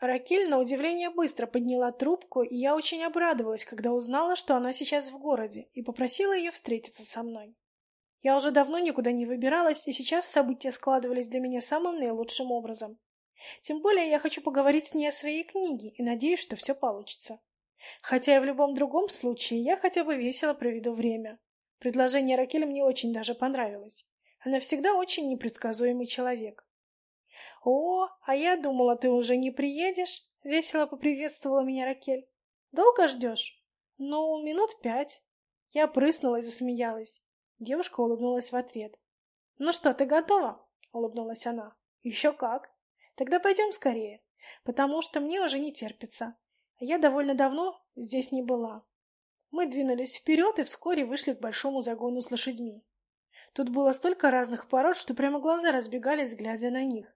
Ракель, на удивление, быстро подняла трубку, и я очень обрадовалась, когда узнала, что она сейчас в городе, и попросила ее встретиться со мной. Я уже давно никуда не выбиралась, и сейчас события складывались для меня самым наилучшим образом. Тем более я хочу поговорить с ней о своей книге, и надеюсь, что все получится. Хотя и в любом другом случае я хотя бы весело проведу время. Предложение Ракель мне очень даже понравилось. Она всегда очень непредсказуемый человек. «О, а я думала, ты уже не приедешь?» — весело поприветствовала меня Ракель. «Долго ждешь?» «Ну, минут пять». Я прыснула и засмеялась. Девушка улыбнулась в ответ. «Ну что, ты готова?» — улыбнулась она. «Еще как. Тогда пойдем скорее, потому что мне уже не терпится. Я довольно давно здесь не была». Мы двинулись вперед и вскоре вышли к большому загону с лошадьми. Тут было столько разных пород, что прямо глаза разбегались, глядя на них.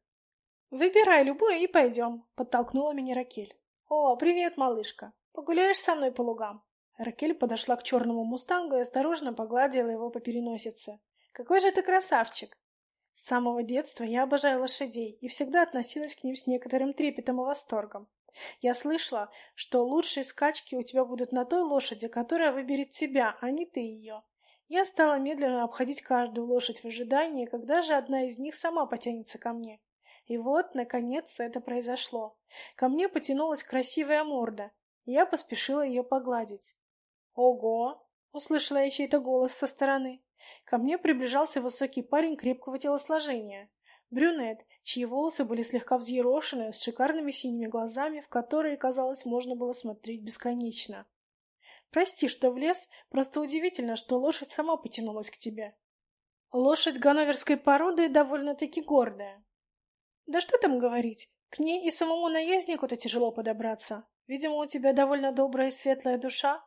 «Выбирай любую и пойдем», — подтолкнула меня Ракель. «О, привет, малышка! Погуляешь со мной по лугам?» Ракель подошла к черному мустангу и осторожно погладила его по переносице. «Какой же ты красавчик!» С самого детства я обожаю лошадей и всегда относилась к ним с некоторым трепетом и восторгом. Я слышала, что лучшие скачки у тебя будут на той лошади, которая выберет тебя, а не ты ее. Я стала медленно обходить каждую лошадь в ожидании, когда же одна из них сама потянется ко мне. И вот, наконец, это произошло. Ко мне потянулась красивая морда, я поспешила ее погладить. «Ого!» — услышала я чей-то голос со стороны. Ко мне приближался высокий парень крепкого телосложения. Брюнет, чьи волосы были слегка взъерошены, с шикарными синими глазами, в которые, казалось, можно было смотреть бесконечно. «Прости, что влез, просто удивительно, что лошадь сама потянулась к тебе». Лошадь ганноверской породы довольно-таки гордая. Да что там говорить, к ней и самому наезднику-то тяжело подобраться. Видимо, у тебя довольно добрая и светлая душа.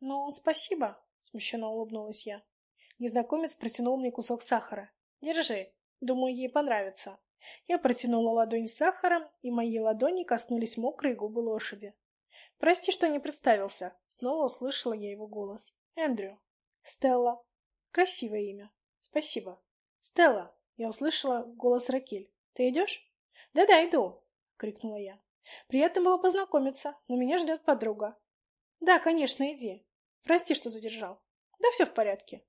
Ну, спасибо, смущенно улыбнулась я. Незнакомец протянул мне кусок сахара. Держи, думаю, ей понравится. Я протянула ладонь с сахаром, и мои ладони коснулись мокрые губы лошади. «Прости, что не представился», — снова услышала я его голос. «Эндрю». «Стелла». «Красивое имя. Спасибо». «Стелла», — я услышала голос Ракель. «Ты идешь?» «Да-да, иду!» — крикнула я. «Приятно было познакомиться, но меня ждет подруга». «Да, конечно, иди. Прости, что задержал». «Да все в порядке».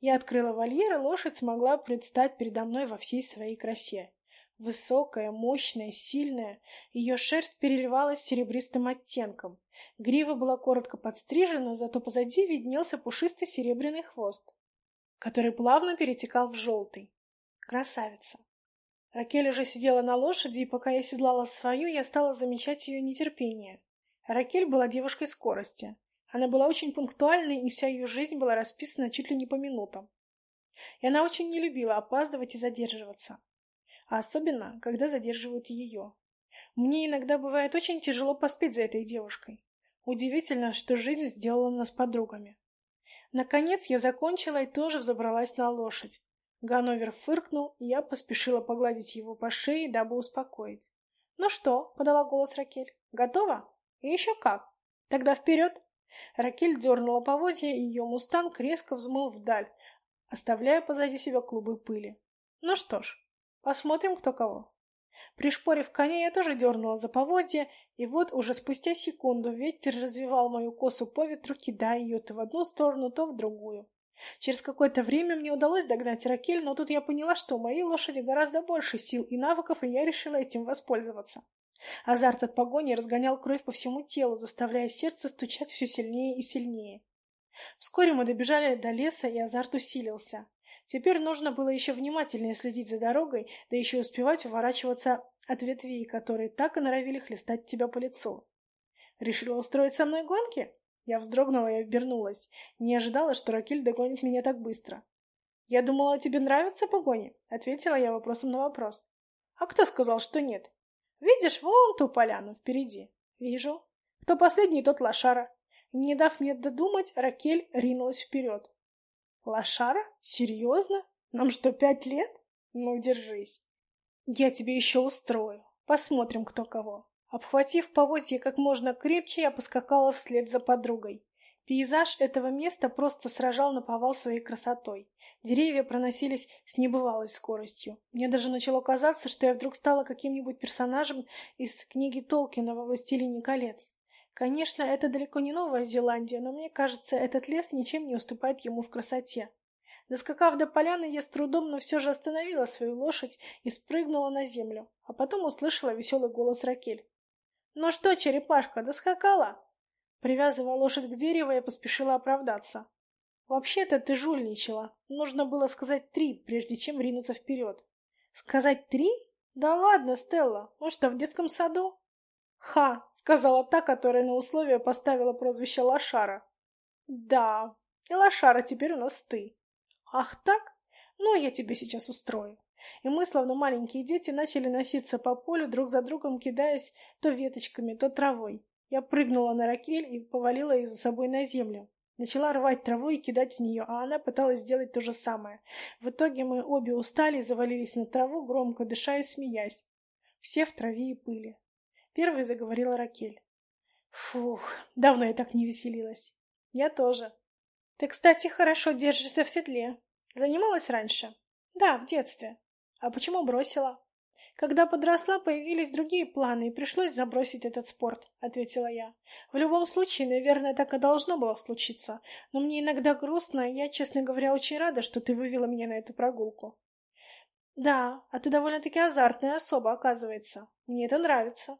Я открыла вольер, и лошадь смогла предстать передо мной во всей своей красе. Высокая, мощная, сильная, ее шерсть переливалась серебристым оттенком. Грива была коротко подстрижена, зато позади виднелся пушистый серебряный хвост, который плавно перетекал в желтый. Красавица! Ракель уже сидела на лошади, и пока я седлала свою, я стала замечать ее нетерпение. Ракель была девушкой скорости. Она была очень пунктуальной, и вся ее жизнь была расписана чуть ли не по минутам. И она очень не любила опаздывать и задерживаться. А особенно, когда задерживают ее. Мне иногда бывает очень тяжело поспеть за этой девушкой. Удивительно, что жизнь сделала нас подругами. Наконец я закончила и тоже взобралась на лошадь. Ганновер фыркнул, и я поспешила погладить его по шее, дабы успокоить. «Ну что?» — подала голос Ракель. «Готова?» «И еще как!» «Тогда вперед!» Ракель дернула поводья, и ее мустанг резко взмыл вдаль, оставляя позади себя клубы пыли. «Ну что ж, посмотрим, кто кого». Пришпорив коня, я тоже дернула за поводья, и вот уже спустя секунду ветер развивал мою косу по ветру, кидая ее то в одну сторону, то в другую. Через какое-то время мне удалось догнать Ракель, но тут я поняла, что у моей лошади гораздо больше сил и навыков, и я решила этим воспользоваться. Азарт от погони разгонял кровь по всему телу, заставляя сердце стучать все сильнее и сильнее. Вскоре мы добежали до леса, и азарт усилился. Теперь нужно было еще внимательнее следить за дорогой, да еще успевать уворачиваться от ветвей, которые так и норовили хлестать тебя по лицу. Решила устроить со мной гонки? Я вздрогнула и обернулась. Не ожидала, что Ракель догонит меня так быстро. «Я думала, тебе нравятся погони?» — ответила я вопросом на вопрос. «А кто сказал, что нет?» «Видишь вон ту поляну впереди?» «Вижу. Кто последний, тот лошара». Не дав мне додумать, Ракель ринулась вперед. «Лошара? Серьезно? Нам что, пять лет? Ну, держись. Я тебе еще устрою. Посмотрим, кто кого». Обхватив поводье как можно крепче, я поскакала вслед за подругой. Пейзаж этого места просто сражал наповал своей красотой. Деревья проносились с небывалой скоростью. Мне даже начало казаться, что я вдруг стала каким-нибудь персонажем из книги Толкина во «Властелине колец». Конечно, это далеко не Новая Зеландия, но мне кажется, этот лес ничем не уступает ему в красоте. Доскакав до поляны, я с трудом, но все же остановила свою лошадь и спрыгнула на землю, а потом услышала веселый голос Ракель. «Ну что, черепашка, доскакала?» Привязывая лошадь к дереву, я поспешила оправдаться. «Вообще-то ты жульничала. Нужно было сказать три, прежде чем ринуться вперед». «Сказать три? Да ладно, Стелла, он что, в детском саду?» «Ха!» — сказала та, которая на условие поставила прозвище Лошара. «Да, и Лошара теперь у нас ты». «Ах так? Ну, я тебе сейчас устрою». И мы, словно маленькие дети, начали носиться по полю, друг за другом кидаясь то веточками, то травой. Я прыгнула на Ракель и повалила ее за собой на землю. Начала рвать траву и кидать в нее, а она пыталась сделать то же самое. В итоге мы обе устали и завалились на траву, громко дыша и смеясь. Все в траве и пыли. Первой заговорила Ракель. Фух, давно я так не веселилась. Я тоже. Ты, кстати, хорошо держишься в седле. Занималась раньше? Да, в детстве. А почему бросила? Когда подросла, появились другие планы, и пришлось забросить этот спорт, ответила я. В любом случае, наверное, так и должно было случиться. Но мне иногда грустно, и я, честно говоря, очень рада, что ты вывела меня на эту прогулку. Да, а ты довольно-таки азартная особа, оказывается. Мне это нравится.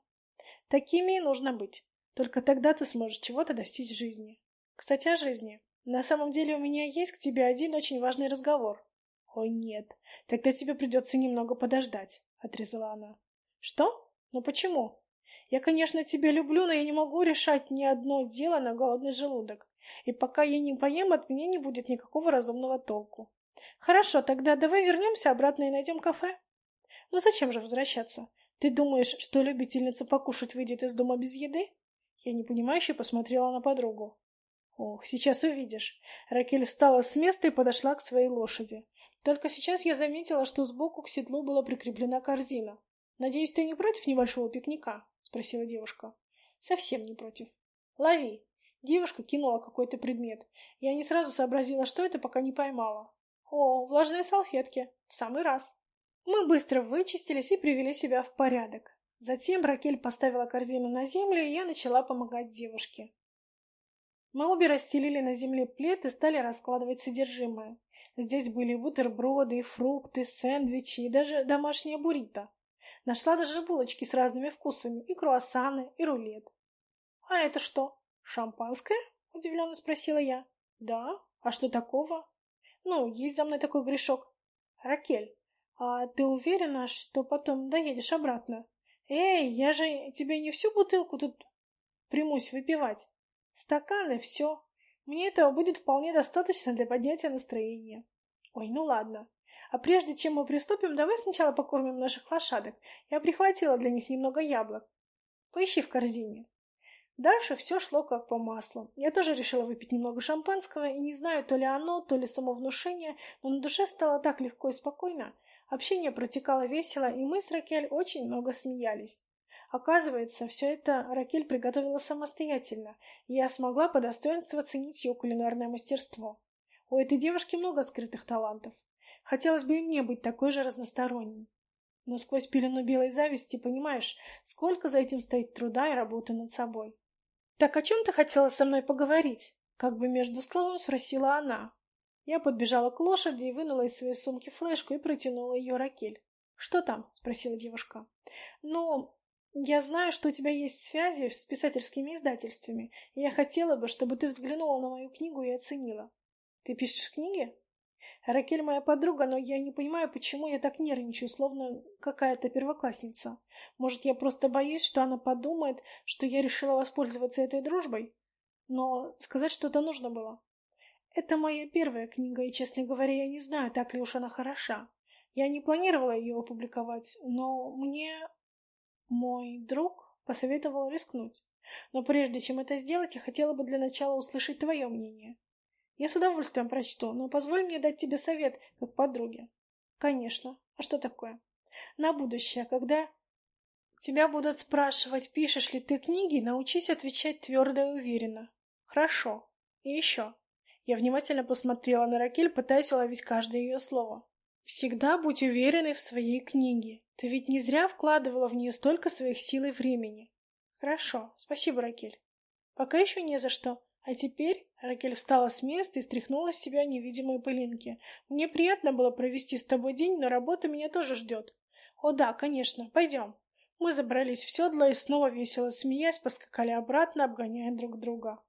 Такими и нужно быть. Только тогда ты сможешь чего-то достичь в жизни. Кстати, о жизни. На самом деле у меня есть к тебе один очень важный разговор. О нет, тогда тебе придется немного подождать, отрезала она. Что? Ну почему? Я, конечно, тебя люблю, но я не могу решать ни одно дело на голодный желудок. И пока я не поем, от меня не будет никакого разумного толку. Хорошо, тогда давай вернемся обратно и найдем кафе. Ну зачем же возвращаться? Ты думаешь, что любительница покушать выйдет из дома без еды? Я непонимающе посмотрела на подругу. Ох, сейчас увидишь. Ракель встала с места и подошла к своей лошади. Только сейчас я заметила, что сбоку к седлу была прикреплена корзина. Надеюсь, ты не против небольшого пикника? спросила девушка. Совсем не против. Лови. Девушка кинула какой-то предмет. Я не сразу сообразила, что это, пока не поймала. О, влажные салфетки. В самый раз. Мы быстро вычистились и привели себя в порядок. Затем Ракель поставила корзину на землю, и я начала помогать девушке. Мы обе расстелили на земле плед и стали раскладывать содержимое. Здесь были бутерброды, фрукты, сэндвичи и даже домашняя буррито. Нашла даже булочки с разными вкусами, и круассаны, и рулет. — А это что, шампанское? — удивленно спросила я. — Да? А что такого? — Ну, есть за мной такой грешок. — Ракель, а ты уверена, что потом доедешь обратно? Эй, я же тебе не всю бутылку тут примусь выпивать. Стаканы, все. Мне этого будет вполне достаточно для поднятия настроения. Ой, ну ладно. А прежде чем мы приступим, давай сначала покормим наших лошадок. Я прихватила для них немного яблок. Поищи в корзине. Дальше все шло как по маслу. Я тоже решила выпить немного шампанского, и не знаю, то ли оно, то ли самовнушение, но на душе стало так легко и спокойно, Общение протекало весело, и мы с Ракель очень много смеялись. Оказывается, все это Ракель приготовила самостоятельно, и я смогла по достоинству оценить ее кулинарное мастерство. У этой девушки много скрытых талантов. Хотелось бы и мне быть такой же разносторонней. Но сквозь пелену белой зависти понимаешь, сколько за этим стоит труда и работы над собой. «Так о чем ты хотела со мной поговорить?» Как бы между словом спросила она, я подбежала к лошади и вынула из своей сумки флешку и протянула ее Ракель. «Что там?» — спросила девушка. «Ну, я знаю, что у тебя есть связи с писательскими издательствами, и я хотела бы, чтобы ты взглянула на мою книгу и оценила. Ты пишешь книги?» Ракель моя подруга, но я не понимаю, почему я так нервничаю, словно какая-то первоклассница. Может, я просто боюсь, что она подумает, что я решила воспользоваться этой дружбой? Но сказать что-то нужно было. Это моя первая книга, и, честно говоря, я не знаю, так ли уж она хороша. Я не планировала ее опубликовать, но мне мой друг посоветовал рискнуть. Но прежде чем это сделать, я хотела бы для начала услышать твое мнение. Я с удовольствием прочту, но позволь мне дать тебе совет, как подруге. Конечно. А что такое? На будущее, когда тебя будут спрашивать, пишешь ли ты книги, научись отвечать твердо и уверенно. Хорошо. И еще. Я внимательно посмотрела на Ракель, пытаясь уловить каждое ее слово. «Всегда будь уверенной в своей книге. Ты ведь не зря вкладывала в нее столько своих сил и времени». «Хорошо. Спасибо, Ракель». «Пока еще не за что. А теперь...» Ракель встала с места и стряхнула с себя невидимые пылинки. «Мне приятно было провести с тобой день, но работа меня тоже ждет». «О да, конечно. Пойдем». Мы забрались в седло и снова весело смеясь поскакали обратно, обгоняя друг друга.